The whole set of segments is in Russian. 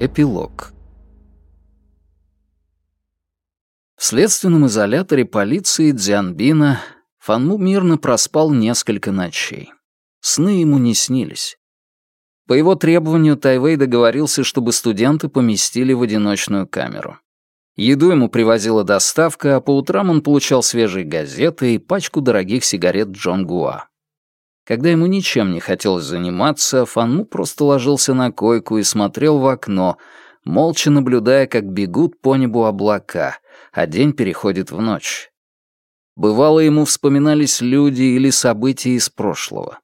Эпилог В следственном изоляторе полиции Дзянбина Фанму мирно проспал несколько ночей. Сны ему не снились. По его требованию Тайвей договорился, чтобы студенты поместили в одиночную камеру. Еду ему привозила доставка, а по утрам он получал свежие газеты и пачку дорогих сигарет Джон Гуа. Когда ему ничем не хотелось заниматься, Фанму просто ложился на койку и смотрел в окно, молча наблюдая, как бегут по небу облака, а день переходит в ночь. Бывало, ему вспоминались люди или события из прошлого.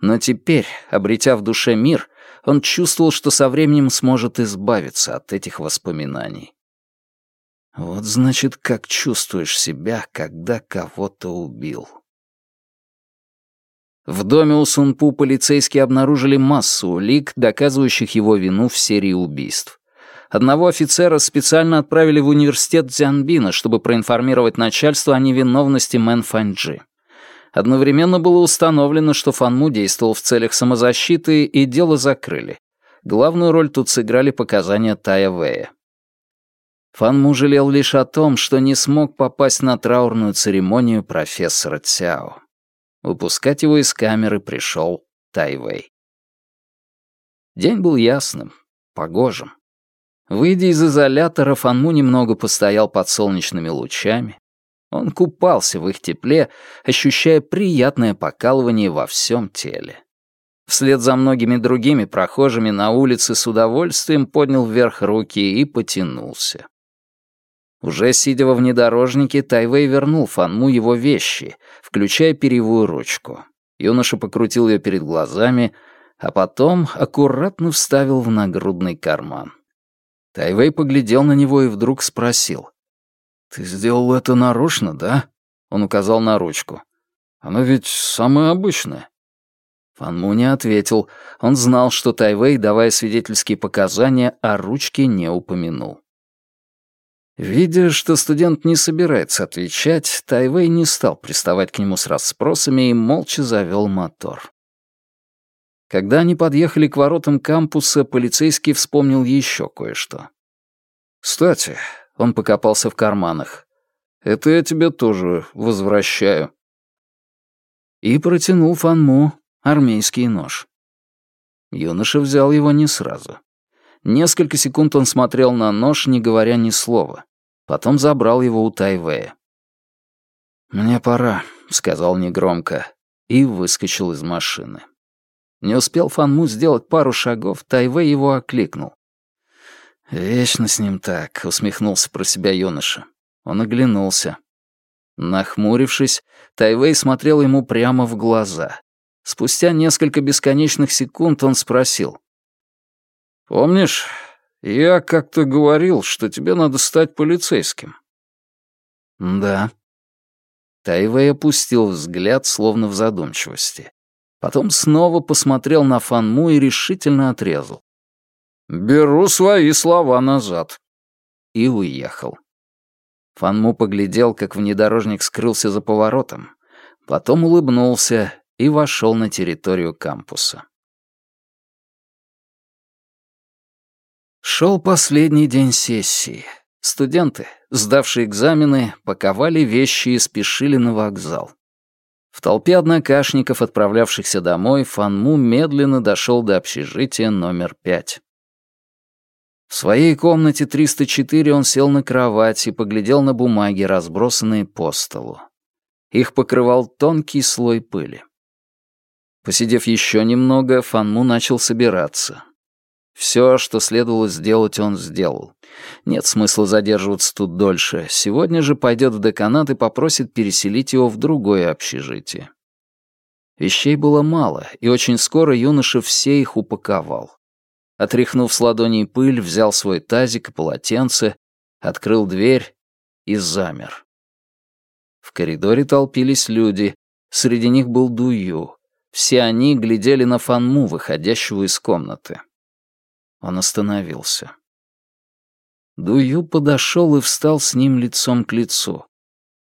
Но теперь, обретя в душе мир, он чувствовал, что со временем сможет избавиться от этих воспоминаний. Вот значит, как чувствуешь себя, когда кого-то убил. В доме у Сунпу полицейские обнаружили массу улик, доказывающих его вину в серии убийств. Одного офицера специально отправили в университет Дзянбина, чтобы проинформировать начальство о невиновности Мэн Фанджи. Одновременно было установлено, что Фанму действовал в целях самозащиты, и дело закрыли. Главную роль тут сыграли показания Тая Вэя. Фанму жалел лишь о том, что не смог попасть на траурную церемонию профессора Цяо. Выпускать его из камеры пришел Тайвей. День был ясным, погожим. Выйдя из изолятора, Фанму немного постоял под солнечными лучами. Он купался в их тепле, ощущая приятное покалывание во всем теле. Вслед за многими другими прохожими на улице с удовольствием поднял вверх руки и потянулся. Уже сидя во внедорожнике, Тайвей вернул Фанму его вещи, включая перьевую ручку. Юноша покрутил ее перед глазами, а потом аккуратно вставил в нагрудный карман. Тайвей поглядел на него и вдруг спросил. «Ты сделал это нарочно, да?» Он указал на ручку. «Она ведь самая обычная». Фанму не ответил. Он знал, что Тайвей, давая свидетельские показания, о ручке не упомянул. Видя, что студент не собирается отвечать, Тайвей не стал приставать к нему с расспросами и молча завел мотор. Когда они подъехали к воротам кампуса, полицейский вспомнил еще кое-что. «Кстати», — он покопался в карманах, — «это я тебе тоже возвращаю». И протянул Фанму армейский нож. Юноша взял его не сразу. Несколько секунд он смотрел на нож, не говоря ни слова. Потом забрал его у Тайвея. «Мне пора», — сказал негромко, и выскочил из машины. Не успел Фанму сделать пару шагов, Тайвей его окликнул. «Вечно с ним так», — усмехнулся про себя юноша. Он оглянулся. Нахмурившись, Тайвей смотрел ему прямо в глаза. Спустя несколько бесконечных секунд он спросил. Помнишь, я как-то говорил, что тебе надо стать полицейским?» «Да». Тайвей опустил взгляд, словно в задумчивости. Потом снова посмотрел на Фанму и решительно отрезал. «Беру свои слова назад». И уехал. Фанму поглядел, как внедорожник скрылся за поворотом, потом улыбнулся и вошел на территорию кампуса. Шел последний день сессии. Студенты, сдавшие экзамены, паковали вещи и спешили на вокзал. В толпе однокашников, отправлявшихся домой, Фанму медленно дошел до общежития номер пять. В своей комнате 304 он сел на кровать и поглядел на бумаги, разбросанные по столу. Их покрывал тонкий слой пыли. Посидев еще немного, Фанму начал собираться. Все, что следовало сделать, он сделал. Нет смысла задерживаться тут дольше. Сегодня же пойдет в деканат и попросит переселить его в другое общежитие. Вещей было мало, и очень скоро юноша все их упаковал. Отряхнув с ладоней пыль, взял свой тазик и полотенце, открыл дверь и замер. В коридоре толпились люди, среди них был Дую. Все они глядели на Фанму, выходящего из комнаты. Он остановился. Дую подошел и встал с ним лицом к лицу.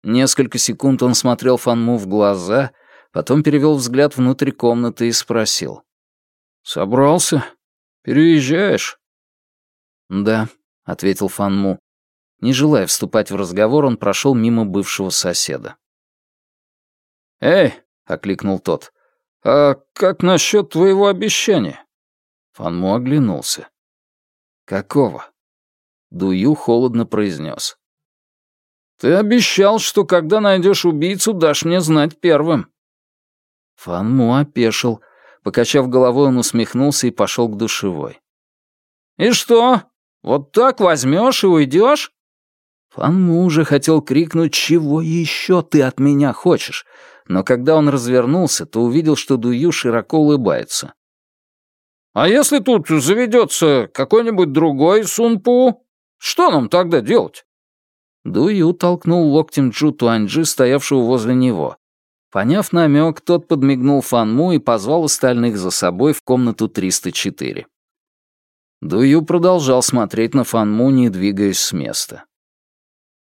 Несколько секунд он смотрел Фанму в глаза, потом перевел взгляд внутрь комнаты и спросил. «Собрался? Переезжаешь?» «Да», — ответил Фанму. Не желая вступать в разговор, он прошел мимо бывшего соседа. «Эй!» — окликнул тот. «А как насчет твоего обещания?» Фанму оглянулся. «Какого?» Дую холодно произнес. «Ты обещал, что когда найдешь убийцу, дашь мне знать первым». Фанму опешил. Покачав головой, он усмехнулся и пошел к душевой. «И что? Вот так возьмешь и уйдешь?» Фанму уже хотел крикнуть «Чего еще ты от меня хочешь?», но когда он развернулся, то увидел, что Дую широко улыбается. «А если тут заведется какой-нибудь другой Сунпу, что нам тогда делать?» Дую толкнул локтем Джу Туаньджи, стоявшего возле него. Поняв намек, тот подмигнул Фанму и позвал остальных за собой в комнату 304. Дую продолжал смотреть на Фанму, не двигаясь с места.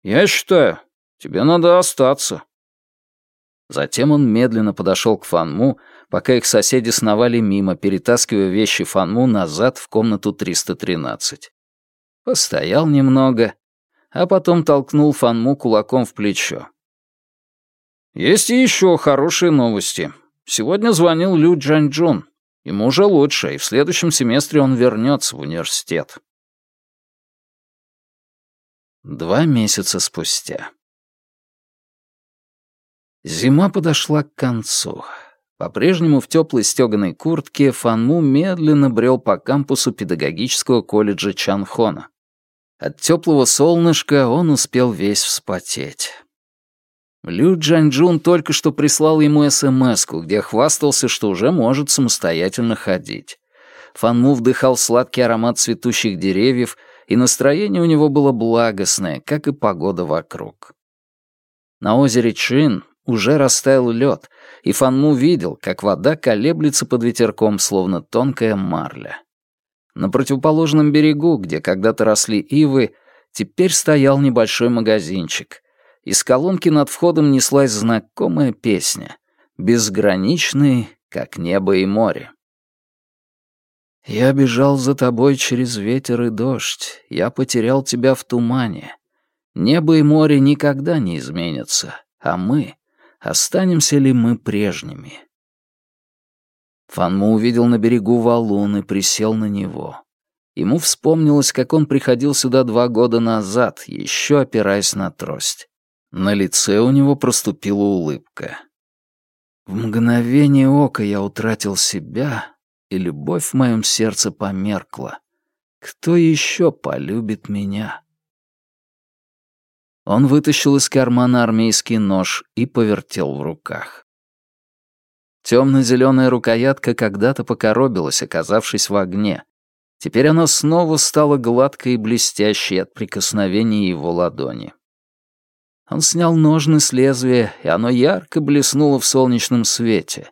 «Я считаю, тебе надо остаться». Затем он медленно подошел к Фанму, пока их соседи сновали мимо, перетаскивая вещи Фанму назад в комнату 313. Постоял немного, а потом толкнул Фанму кулаком в плечо. «Есть еще хорошие новости. Сегодня звонил Лю Джанчжун. Ему уже лучше, и в следующем семестре он вернется в университет». Два месяца спустя. Зима подошла к концу. По-прежнему в теплой стеганой куртке Фанму медленно брел по кампусу педагогического колледжа Чанхона. От теплого солнышка он успел весь вспотеть. Лю Джанчжун только что прислал ему смс где хвастался, что уже может самостоятельно ходить. Фанму вдыхал сладкий аромат цветущих деревьев, и настроение у него было благостное, как и погода вокруг. На озере Чин уже растаял лед, и Фанму видел, как вода колеблется под ветерком, словно тонкая марля. На противоположном берегу, где когда-то росли ивы, теперь стоял небольшой магазинчик. Из колонки над входом неслась знакомая песня, безграничный, как небо и море. «Я бежал за тобой через ветер и дождь, я потерял тебя в тумане. Небо и море никогда не изменятся, а мы, останемся ли мы прежними?» Фанму увидел на берегу валун и присел на него. Ему вспомнилось, как он приходил сюда два года назад, еще опираясь на трость. На лице у него проступила улыбка. В мгновение ока я утратил себя, и любовь в моем сердце померкла. Кто еще полюбит меня? Он вытащил из кармана армейский нож и повертел в руках. Темно-зеленая рукоятка когда-то покоробилась, оказавшись в огне. Теперь она снова стала гладкой и блестящей от прикосновения его ладони. Он снял ножны с лезвия, и оно ярко блеснуло в солнечном свете.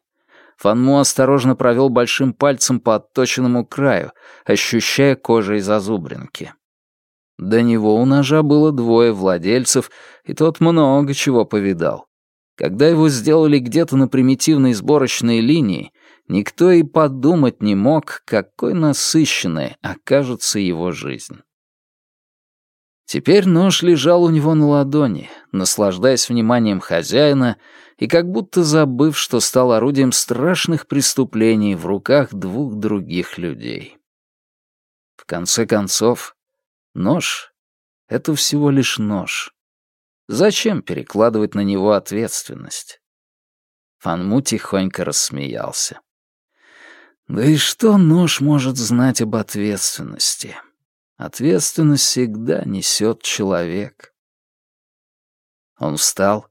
Фанму осторожно провел большим пальцем по отточенному краю, ощущая кожей зазубринки. До него у ножа было двое владельцев, и тот много чего повидал. Когда его сделали где-то на примитивной сборочной линии, никто и подумать не мог, какой насыщенной окажется его жизнь. Теперь нож лежал у него на ладони, наслаждаясь вниманием хозяина и как будто забыв, что стал орудием страшных преступлений в руках двух других людей. В конце концов, нож — это всего лишь нож. Зачем перекладывать на него ответственность? Фанму тихонько рассмеялся. Да и что нож может знать об ответственности? Ответственность всегда несет человек. Он встал,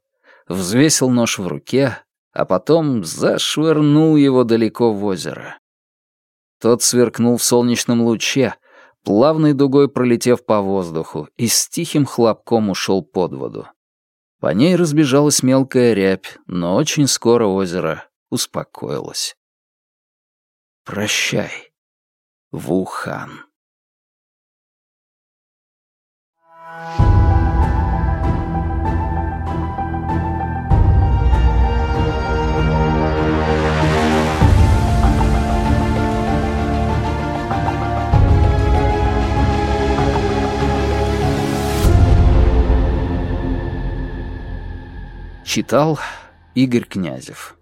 взвесил нож в руке, а потом зашвырнул его далеко в озеро. Тот сверкнул в солнечном луче, плавной дугой пролетев по воздуху, и с тихим хлопком ушел под воду. По ней разбежалась мелкая рябь, но очень скоро озеро успокоилось. Прощай, Вухан. Читал Игорь Князев